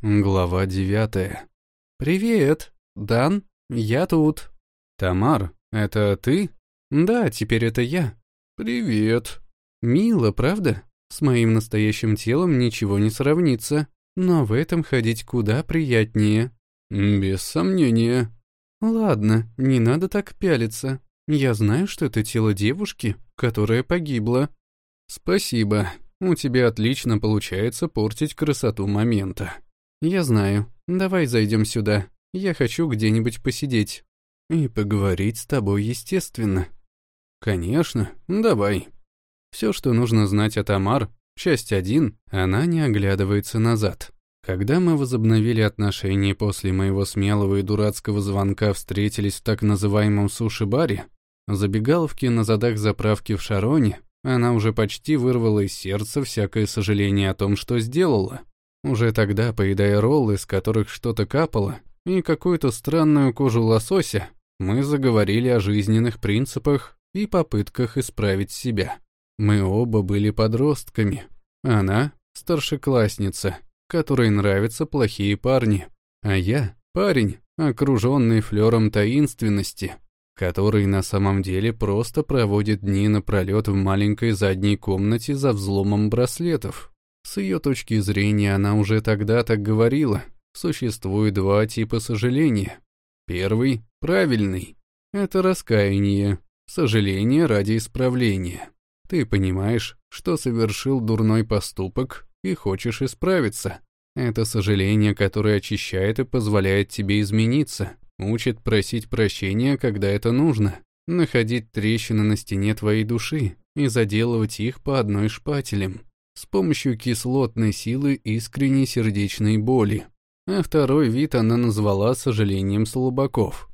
Глава девятая. «Привет, Дан, я тут». «Тамар, это ты?» «Да, теперь это я». «Привет». «Мило, правда? С моим настоящим телом ничего не сравнится, но в этом ходить куда приятнее». «Без сомнения». «Ладно, не надо так пялиться. Я знаю, что это тело девушки, которая погибла». «Спасибо. У тебя отлично получается портить красоту момента». «Я знаю. Давай зайдем сюда. Я хочу где-нибудь посидеть. И поговорить с тобой, естественно». «Конечно. Давай». Все, что нужно знать о Тамар, часть 1, она не оглядывается назад. Когда мы возобновили отношения после моего смелого и дурацкого звонка встретились в так называемом суши-баре, забегаловке на задах заправки в Шароне, она уже почти вырвала из сердца всякое сожаление о том, что сделала. Уже тогда, поедая роллы, из которых что-то капало, и какую-то странную кожу лосося, мы заговорили о жизненных принципах и попытках исправить себя. Мы оба были подростками. Она — старшеклассница, которой нравятся плохие парни, а я — парень, окруженный флером таинственности, который на самом деле просто проводит дни напролет в маленькой задней комнате за взломом браслетов. С ее точки зрения она уже тогда так говорила. Существует два типа сожаления. Первый — правильный. Это раскаяние, сожаление ради исправления. Ты понимаешь, что совершил дурной поступок и хочешь исправиться. Это сожаление, которое очищает и позволяет тебе измениться, учит просить прощения, когда это нужно, находить трещины на стене твоей души и заделывать их по одной шпателем с помощью кислотной силы искренней сердечной боли. А второй вид она назвала сожалением слабаков.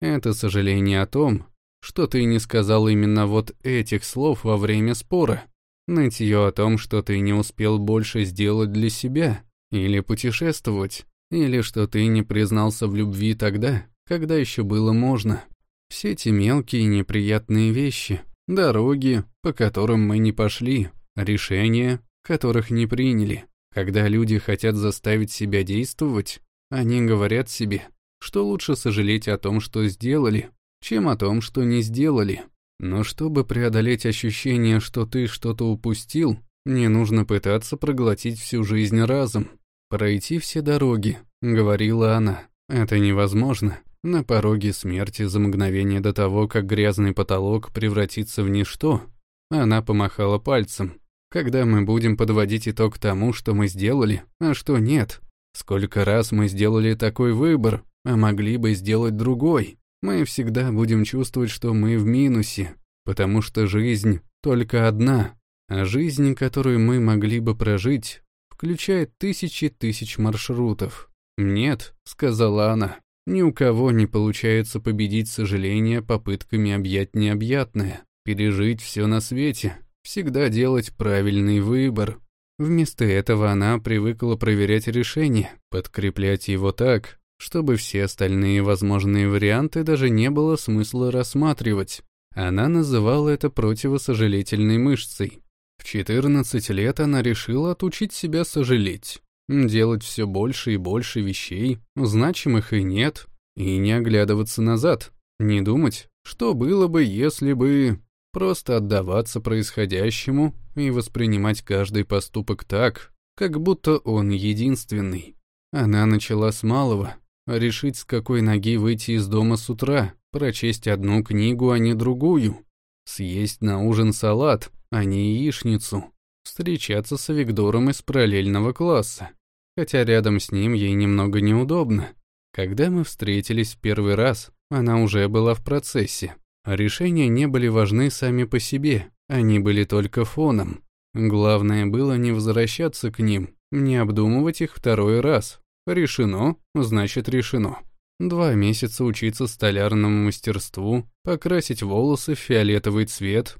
Это сожаление о том, что ты не сказал именно вот этих слов во время спора. Нытье о том, что ты не успел больше сделать для себя, или путешествовать, или что ты не признался в любви тогда, когда еще было можно. Все эти мелкие неприятные вещи, дороги, по которым мы не пошли, решения, которых не приняли. Когда люди хотят заставить себя действовать, они говорят себе, что лучше сожалеть о том, что сделали, чем о том, что не сделали. Но чтобы преодолеть ощущение, что ты что-то упустил, не нужно пытаться проглотить всю жизнь разом. «Пройти все дороги», — говорила она. «Это невозможно. На пороге смерти за мгновение до того, как грязный потолок превратится в ничто». Она помахала пальцем. Когда мы будем подводить итог тому, что мы сделали, а что нет? Сколько раз мы сделали такой выбор, а могли бы сделать другой? Мы всегда будем чувствовать, что мы в минусе, потому что жизнь только одна, а жизнь, которую мы могли бы прожить, включает тысячи тысяч маршрутов. «Нет», — сказала она, — «ни у кого не получается победить сожаление попытками объять необъятное, пережить все на свете, всегда делать правильный выбор. Вместо этого она привыкла проверять решение, подкреплять его так, чтобы все остальные возможные варианты даже не было смысла рассматривать. Она называла это противосожалительной мышцей. В 14 лет она решила отучить себя сожалеть, делать все больше и больше вещей, значимых и нет, и не оглядываться назад, не думать, что было бы, если бы... Просто отдаваться происходящему и воспринимать каждый поступок так, как будто он единственный. Она начала с малого, решить, с какой ноги выйти из дома с утра, прочесть одну книгу, а не другую, съесть на ужин салат, а не яичницу, встречаться с Виктором из параллельного класса, хотя рядом с ним ей немного неудобно. Когда мы встретились в первый раз, она уже была в процессе. Решения не были важны сами по себе, они были только фоном. Главное было не возвращаться к ним, не обдумывать их второй раз. Решено, значит решено. Два месяца учиться столярному мастерству, покрасить волосы в фиолетовый цвет,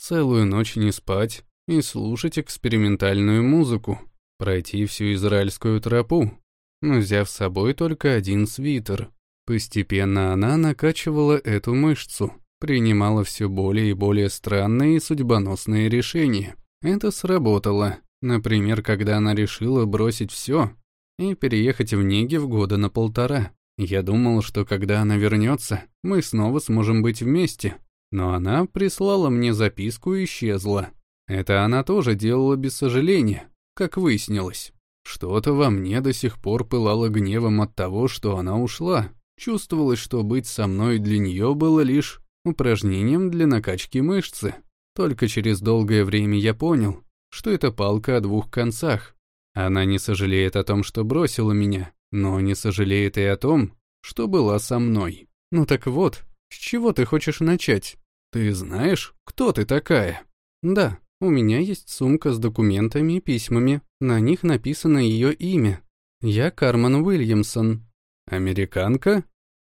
целую ночь не спать и слушать экспериментальную музыку, пройти всю израильскую тропу, взяв с собой только один свитер. Постепенно она накачивала эту мышцу, принимала все более и более странные и судьбоносные решения. Это сработало. Например, когда она решила бросить все, и переехать в Негев года на полтора. Я думал, что когда она вернется, мы снова сможем быть вместе. Но она прислала мне записку и исчезла. Это она тоже делала без сожаления, как выяснилось. Что-то во мне до сих пор пылало гневом от того, что она ушла. Чувствовалось, что быть со мной для нее было лишь упражнением для накачки мышцы. Только через долгое время я понял, что это палка о двух концах. Она не сожалеет о том, что бросила меня, но не сожалеет и о том, что была со мной. Ну так вот, с чего ты хочешь начать? Ты знаешь, кто ты такая? Да, у меня есть сумка с документами и письмами. На них написано ее имя. Я Кармен Уильямсон. Американка?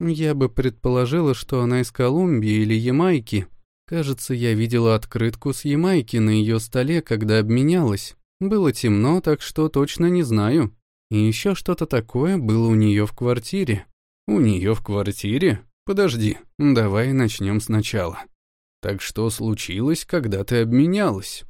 Я бы предположила, что она из Колумбии или Ямайки. Кажется, я видела открытку с Ямайки на ее столе, когда обменялась. Было темно, так что точно не знаю. И еще что-то такое было у нее в квартире. У нее в квартире? Подожди, давай начнем сначала. Так что случилось, когда ты обменялась?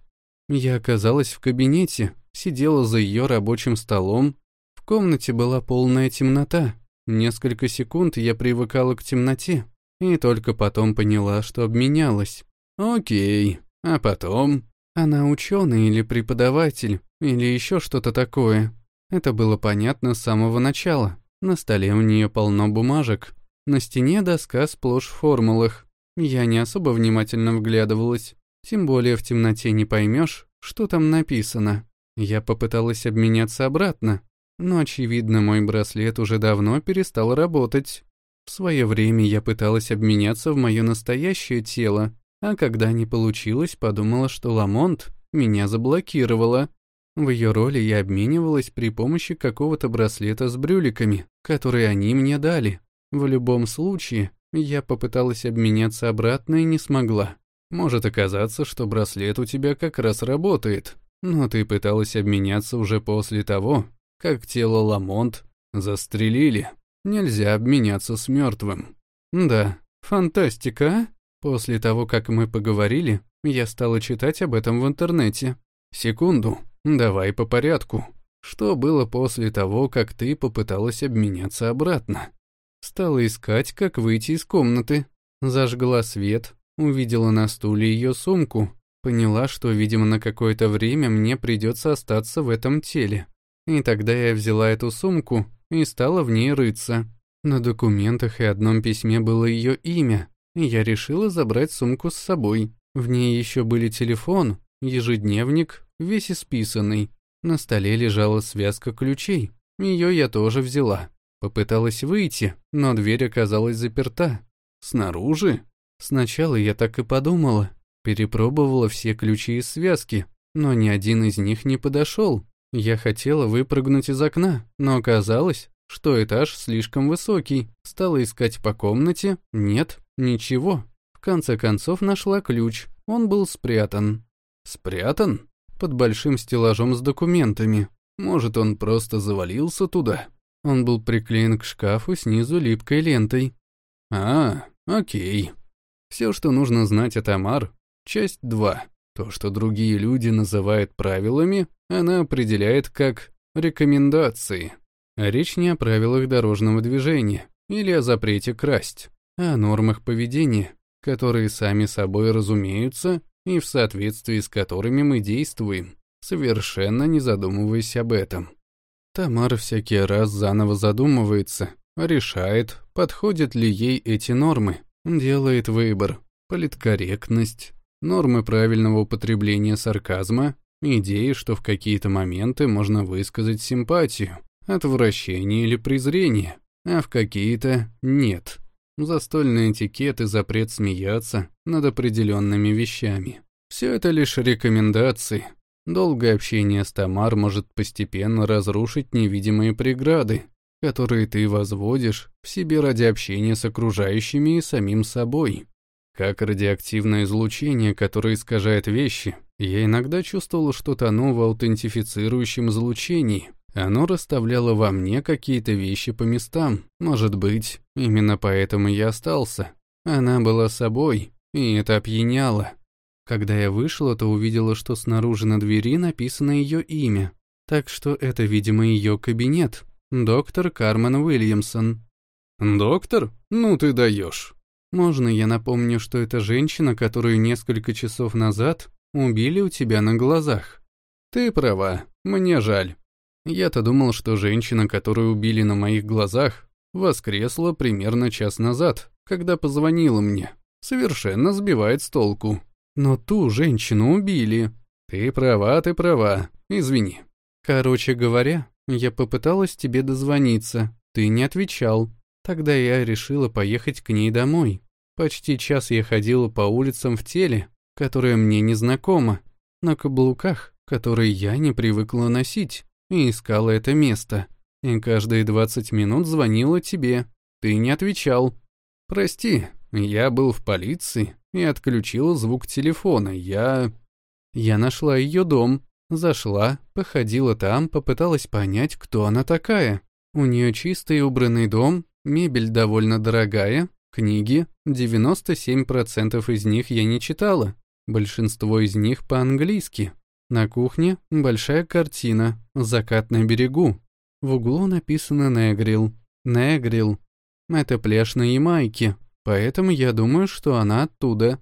Я оказалась в кабинете, сидела за ее рабочим столом. В комнате была полная темнота. Несколько секунд я привыкала к темноте, и только потом поняла, что обменялась. Окей, а потом? Она ученый или преподаватель, или еще что-то такое. Это было понятно с самого начала. На столе у нее полно бумажек. На стене доска сплошь в формулах. Я не особо внимательно вглядывалась. Тем более в темноте не поймешь, что там написано. Я попыталась обменяться обратно, но, очевидно, мой браслет уже давно перестал работать. В свое время я пыталась обменяться в мое настоящее тело, а когда не получилось, подумала, что Ламонт меня заблокировала. В ее роли я обменивалась при помощи какого-то браслета с брюликами, которые они мне дали. В любом случае, я попыталась обменяться обратно и не смогла. Может оказаться, что браслет у тебя как раз работает, но ты пыталась обменяться уже после того, как тело Ламонт застрелили. Нельзя обменяться с мертвым. Да, фантастика, а? После того, как мы поговорили, я стала читать об этом в интернете. Секунду, давай по порядку. Что было после того, как ты попыталась обменяться обратно? Стала искать, как выйти из комнаты. Зажгла свет, увидела на стуле ее сумку. Поняла, что, видимо, на какое-то время мне придется остаться в этом теле. И тогда я взяла эту сумку и стала в ней рыться. На документах и одном письме было ее имя, и я решила забрать сумку с собой. В ней еще были телефон, ежедневник, весь исписанный. На столе лежала связка ключей. Ее я тоже взяла. Попыталась выйти, но дверь оказалась заперта. Снаружи? Сначала я так и подумала. Перепробовала все ключи из связки, но ни один из них не подошел. Я хотела выпрыгнуть из окна, но оказалось, что этаж слишком высокий. Стала искать по комнате, нет, ничего. В конце концов нашла ключ, он был спрятан. Спрятан? Под большим стеллажом с документами. Может, он просто завалился туда? Он был приклеен к шкафу снизу липкой лентой. А, окей. Все, что нужно знать о Тамар. Часть 2. То, что другие люди называют правилами, она определяет как рекомендации. Речь не о правилах дорожного движения или о запрете красть, а о нормах поведения, которые сами собой разумеются и в соответствии с которыми мы действуем, совершенно не задумываясь об этом. Тамара всякий раз заново задумывается, решает, подходят ли ей эти нормы, делает выбор, политкорректность, нормы правильного употребления сарказма, идеи, что в какие-то моменты можно высказать симпатию, отвращение или презрение, а в какие-то нет. Застольный этикет и запрет смеяться над определенными вещами. Все это лишь рекомендации. Долгое общение с Тамар может постепенно разрушить невидимые преграды, которые ты возводишь в себе ради общения с окружающими и самим собой. Как радиоактивное излучение, которое искажает вещи, я иногда чувствовал, что тону в аутентифицирующем излучении, оно расставляло во мне какие-то вещи по местам. Может быть, именно поэтому я остался. Она была собой, и это опьяняло. Когда я вышла, то увидела, что снаружи на двери написано ее имя. Так что это, видимо, ее кабинет. Доктор Кармен Уильямсон. Доктор? Ну ты даешь. Можно я напомню, что это женщина, которую несколько часов назад убили у тебя на глазах? Ты права, мне жаль. Я-то думал, что женщина, которую убили на моих глазах, воскресла примерно час назад, когда позвонила мне. Совершенно сбивает с толку. Но ту женщину убили. Ты права, ты права. Извини. Короче говоря, я попыталась тебе дозвониться. Ты не отвечал. Тогда я решила поехать к ней домой. Почти час я ходила по улицам в теле, которое мне не знакомо, на каблуках, которые я не привыкла носить, и искала это место. И каждые 20 минут звонила тебе. Ты не отвечал. Прости, я был в полиции и отключил звук телефона. Я... Я нашла ее дом, зашла, походила там, попыталась понять, кто она такая. У нее чистый убранный дом, мебель довольно дорогая, книги, 97% из них я не читала, большинство из них по-английски. На кухне большая картина «Закат на берегу». В углу написано «Негрил». «Негрил». Это пляж на Ямайке, поэтому я думаю, что она оттуда.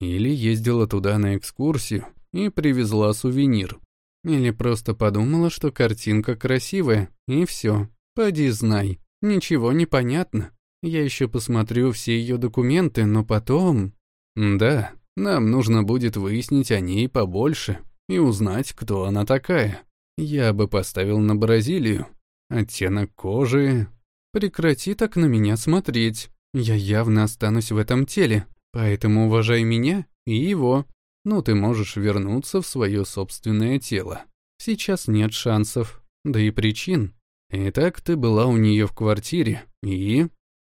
Или ездила туда на экскурсию и привезла сувенир. Или просто подумала, что картинка красивая, и все. Поди знай, ничего не понятно. Я еще посмотрю все ее документы, но потом... Да, нам нужно будет выяснить о ней побольше, и узнать, кто она такая. Я бы поставил на Бразилию. Оттенок кожи... Прекрати так на меня смотреть. Я явно останусь в этом теле, поэтому уважай меня и его. Ну, ты можешь вернуться в свое собственное тело. Сейчас нет шансов, да и причин. Итак, ты была у нее в квартире, и...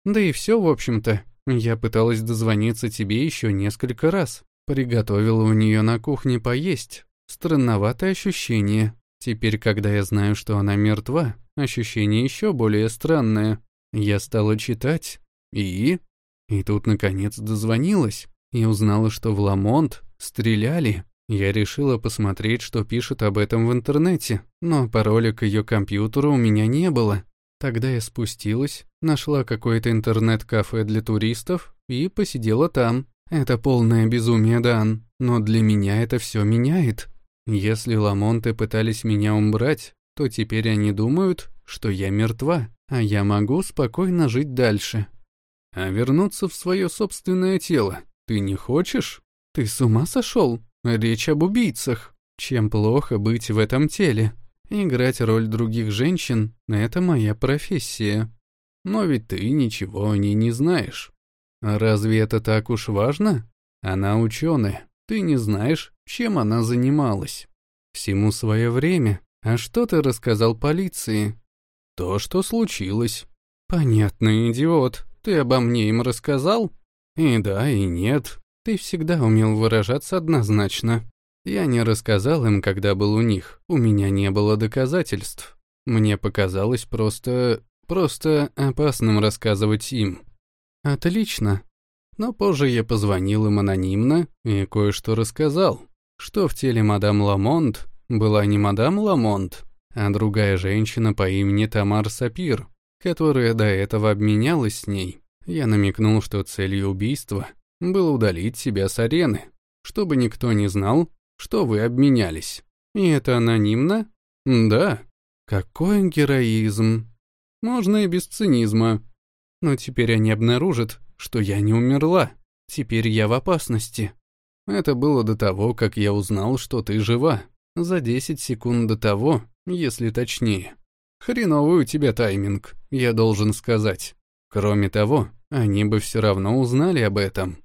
Да и все, в общем-то. Я пыталась дозвониться тебе еще несколько раз. Приготовила у нее на кухне поесть, Странноватое ощущение. Теперь, когда я знаю, что она мертва, ощущение еще более странное. Я стала читать, и... И тут, наконец, дозвонилась, и узнала, что в Ламонт стреляли. Я решила посмотреть, что пишут об этом в интернете, но пароля к ее компьютеру у меня не было. Тогда я спустилась, нашла какое-то интернет-кафе для туристов и посидела там. Это полное безумие, Дан, но для меня это все меняет. Если Ламонты пытались меня убрать, то теперь они думают, что я мертва, а я могу спокойно жить дальше. А вернуться в свое собственное тело ты не хочешь? Ты с ума сошел? Речь об убийцах. Чем плохо быть в этом теле? Играть роль других женщин — это моя профессия. Но ведь ты ничего о ней не знаешь. А разве это так уж важно? Она ученая, ты не знаешь, чем она занималась. Всему свое время. А что ты рассказал полиции? То, что случилось. Понятно, идиот. Ты обо мне им рассказал? И да, и нет. Ты всегда умел выражаться однозначно. Я не рассказал им, когда был у них. У меня не было доказательств. Мне показалось просто... просто опасным рассказывать им. Отлично. Но позже я позвонил им анонимно и кое-что рассказал, что в теле мадам Ламонт была не мадам Ламонт, а другая женщина по имени Тамар Сапир, которая до этого обменялась с ней. Я намекнул, что целью убийства было удалить себя с арены, чтобы никто не знал, что вы обменялись. И это анонимно? Да. Какой героизм. Можно и без цинизма. Но теперь они обнаружат, что я не умерла. Теперь я в опасности. Это было до того, как я узнал, что ты жива. За 10 секунд до того, если точнее. Хреновый у тебя тайминг, я должен сказать. Кроме того, они бы все равно узнали об этом.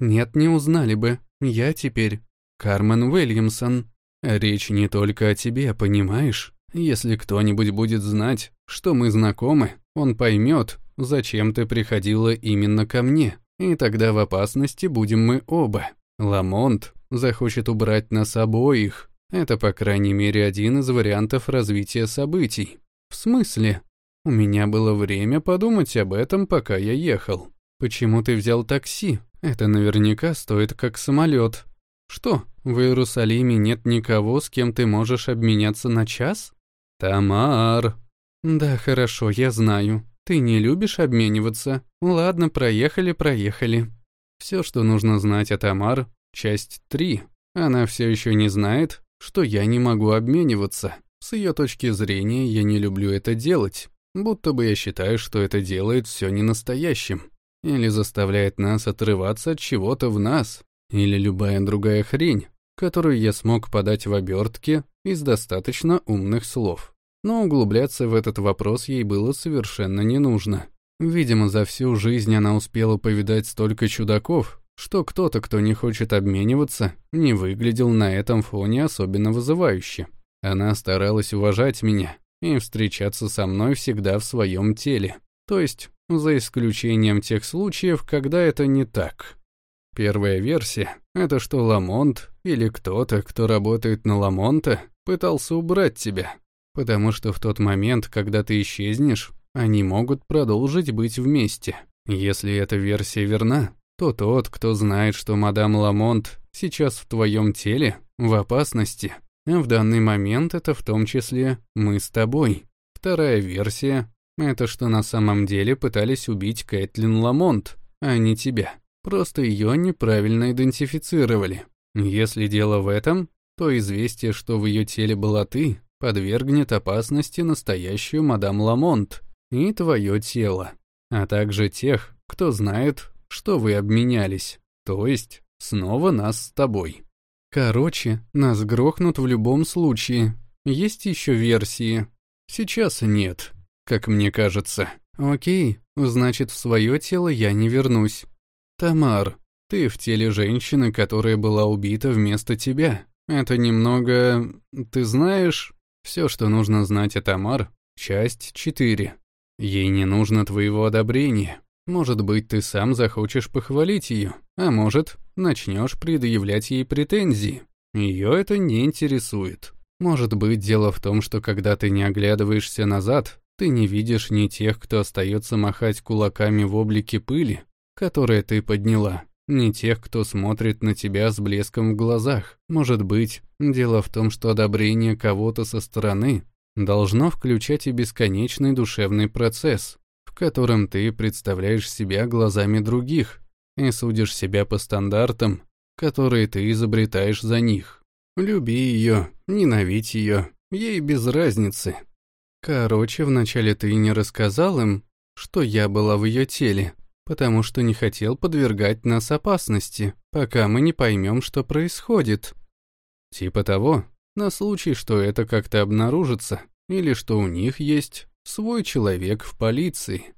Нет, не узнали бы. Я теперь Кармен Уильямсон. Речь не только о тебе, понимаешь? Если кто-нибудь будет знать, что мы знакомы, он поймет, зачем ты приходила именно ко мне, и тогда в опасности будем мы оба. Ламонт захочет убрать нас обоих. Это, по крайней мере, один из вариантов развития событий. В смысле? У меня было время подумать об этом, пока я ехал. Почему ты взял такси? Это наверняка стоит как самолет. Что, в Иерусалиме нет никого, с кем ты можешь обменяться на час? Тамар. Да, хорошо, я знаю. Ты не любишь обмениваться. Ладно, проехали, проехали. Все, что нужно знать о Тамар, часть 3. Она все еще не знает, что я не могу обмениваться. С ее точки зрения я не люблю это делать, будто бы я считаю, что это делает все ненастоящим. Или заставляет нас отрываться от чего-то в нас, или любая другая хрень, которую я смог подать в обертке из достаточно умных слов. Но углубляться в этот вопрос ей было совершенно не нужно. Видимо, за всю жизнь она успела повидать столько чудаков, что кто-то, кто не хочет обмениваться, не выглядел на этом фоне особенно вызывающе. Она старалась уважать меня и встречаться со мной всегда в своем теле, то есть за исключением тех случаев, когда это не так. Первая версия — это что Ламонт или кто-то, кто работает на Ламонта, пытался убрать тебя, потому что в тот момент, когда ты исчезнешь, они могут продолжить быть вместе. Если эта версия верна, то тот, кто знает, что мадам Ламонт сейчас в твоем теле, в опасности, а в данный момент это в том числе мы с тобой. Вторая версия — это что на самом деле пытались убить Кэтлин Ламонт, а не тебя. Просто ее неправильно идентифицировали. Если дело в этом, то известие, что в ее теле была ты, подвергнет опасности настоящую мадам Ламонт и твое тело, а также тех, кто знает, что вы обменялись, то есть снова нас с тобой. Короче, нас грохнут в любом случае. Есть еще версии. Сейчас нет, как мне кажется. Окей, значит, в свое тело я не вернусь. «Тамар, ты в теле женщины, которая была убита вместо тебя. Это немного... Ты знаешь...» Все, что нужно знать о Тамар, часть 4. Ей не нужно твоего одобрения. Может быть, ты сам захочешь похвалить ее, а может, начнешь предъявлять ей претензии. Ее это не интересует. Может быть, дело в том, что когда ты не оглядываешься назад, ты не видишь ни тех, кто остается махать кулаками в облике пыли, которые ты подняла, не тех, кто смотрит на тебя с блеском в глазах. Может быть, дело в том, что одобрение кого-то со стороны должно включать и бесконечный душевный процесс, в котором ты представляешь себя глазами других и судишь себя по стандартам, которые ты изобретаешь за них. Люби ее, ненавидь ее, ей без разницы. Короче, вначале ты не рассказал им, что я была в ее теле, потому что не хотел подвергать нас опасности, пока мы не поймем, что происходит. Типа того, на случай, что это как-то обнаружится, или что у них есть свой человек в полиции.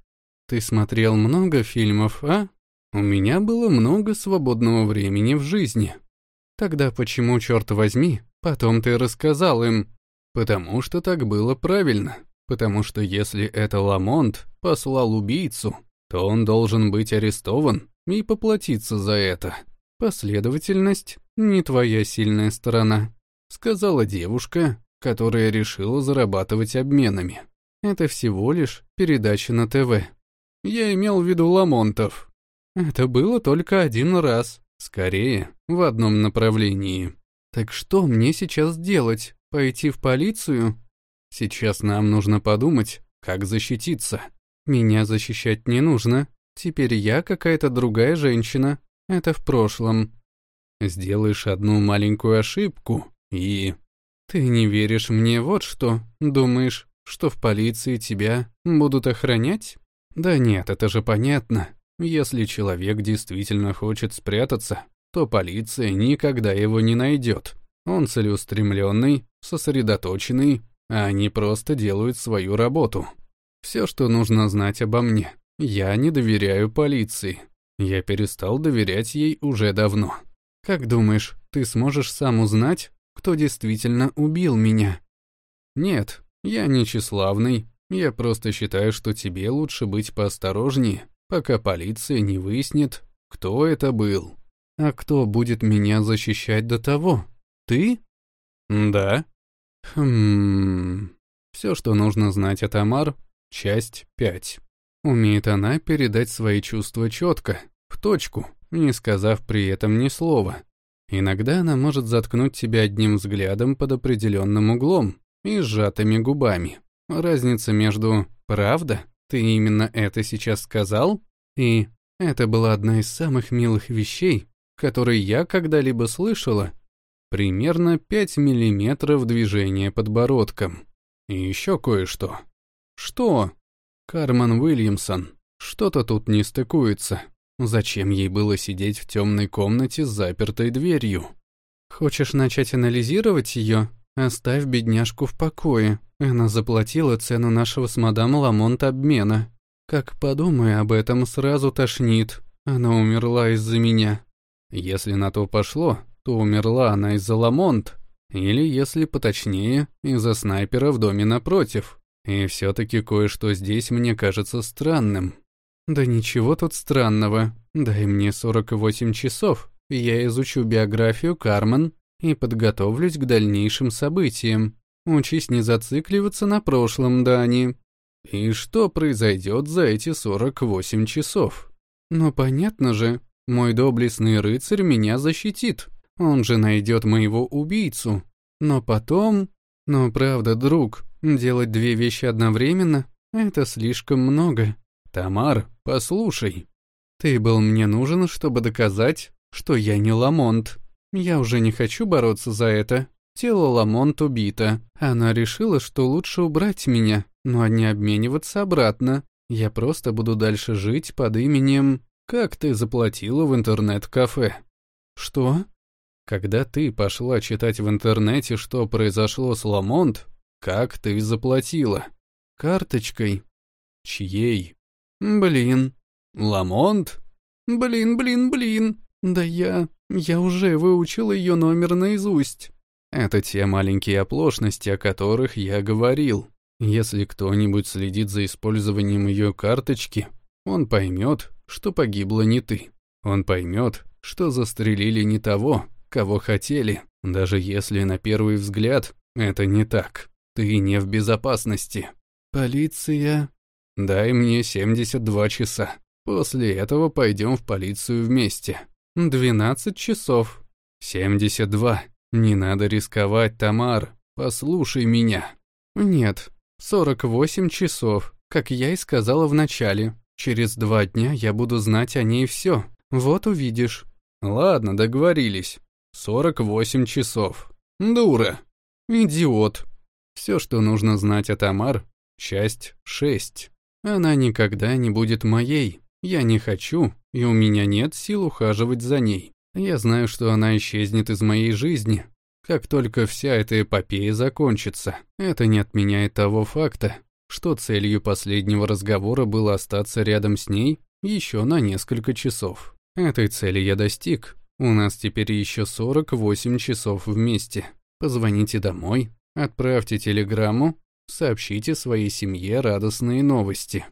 Ты смотрел много фильмов, а? У меня было много свободного времени в жизни. Тогда почему, черт возьми, потом ты рассказал им? Потому что так было правильно. Потому что если это Ламонт послал убийцу, то он должен быть арестован и поплатиться за это. Последовательность — не твоя сильная сторона, сказала девушка, которая решила зарабатывать обменами. Это всего лишь передача на ТВ. Я имел в виду Ламонтов. Это было только один раз. Скорее, в одном направлении. Так что мне сейчас делать? Пойти в полицию? Сейчас нам нужно подумать, как защититься. Меня защищать не нужно. Теперь я какая-то другая женщина. Это в прошлом. Сделаешь одну маленькую ошибку и... Ты не веришь мне вот что? Думаешь, что в полиции тебя будут охранять? Да нет, это же понятно. Если человек действительно хочет спрятаться, то полиция никогда его не найдет. Он целеустремленный, сосредоточенный, а они просто делают свою работу. Все, что нужно знать обо мне. Я не доверяю полиции. Я перестал доверять ей уже давно. Как думаешь, ты сможешь сам узнать, кто действительно убил меня? Нет, я не тщеславный. Я просто считаю, что тебе лучше быть поосторожнее, пока полиция не выяснит, кто это был. А кто будет меня защищать до того? Ты? Да. Хм... Все, что нужно знать о Тамар, Часть 5. Умеет она передать свои чувства четко, в точку, не сказав при этом ни слова. Иногда она может заткнуть тебя одним взглядом под определенным углом и сжатыми губами. Разница между «правда? Ты именно это сейчас сказал?» и «это была одна из самых милых вещей, которые я когда-либо слышала» примерно 5 миллиметров движения подбородком. И еще кое-что. Что? Кармен Уильямсон. Что-то тут не стыкуется. Зачем ей было сидеть в темной комнате с запертой дверью? Хочешь начать анализировать ее? Оставь бедняжку в покое. Она заплатила цену нашего с мадам Ламонт обмена. Как подумай об этом, сразу тошнит. Она умерла из-за меня. Если на то пошло, то умерла она из-за Ламонт. Или, если поточнее, из-за снайпера в доме напротив. И все-таки кое-что здесь мне кажется странным. Да ничего тут странного. Дай мне 48 часов, я изучу биографию Кармен и подготовлюсь к дальнейшим событиям. Учись не зацикливаться на прошлом, Дани. И что произойдет за эти 48 часов? Ну понятно же, мой доблестный рыцарь меня защитит. Он же найдет моего убийцу. Но потом... Но правда, друг, делать две вещи одновременно — это слишком много. Тамар, послушай. Ты был мне нужен, чтобы доказать, что я не Ламонт. Я уже не хочу бороться за это. Тело Ламонт убито. Она решила, что лучше убрать меня, но не обмениваться обратно. Я просто буду дальше жить под именем... Как ты заплатила в интернет-кафе? Что? Когда ты пошла читать в интернете, что произошло с Ламонт, как ты заплатила? Карточкой. Чьей? Блин. Ламонт? Блин, блин, блин. Да я... Я уже выучил ее номер наизусть. Это те маленькие оплошности, о которых я говорил. Если кто-нибудь следит за использованием ее карточки, он поймет, что погибла не ты. Он поймет, что застрелили не того, кого хотели, даже если на первый взгляд это не так. Ты не в безопасности. Полиция... Дай мне 72 часа. После этого пойдем в полицию вместе. 12 часов. 72. Не надо рисковать, Тамар. Послушай меня. Нет, 48 часов, как я и сказала в начале. Через два дня я буду знать о ней все. Вот увидишь. Ладно, договорились. 48 часов. Дура. Идиот. Все, что нужно знать о Тамар, часть 6. Она никогда не будет моей. Я не хочу, и у меня нет сил ухаживать за ней. Я знаю, что она исчезнет из моей жизни, как только вся эта эпопея закончится. Это не отменяет того факта, что целью последнего разговора было остаться рядом с ней еще на несколько часов. Этой цели я достиг, у нас теперь еще 48 часов вместе. Позвоните домой, отправьте телеграмму, сообщите своей семье радостные новости.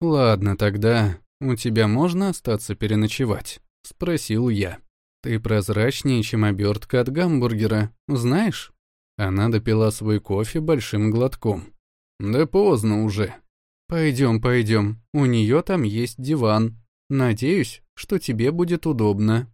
Ладно, тогда у тебя можно остаться переночевать? Спросил я. Ты прозрачнее, чем обертка от гамбургера, знаешь? Она допила свой кофе большим глотком. Да поздно уже. Пойдем, пойдем, у нее там есть диван. Надеюсь, что тебе будет удобно.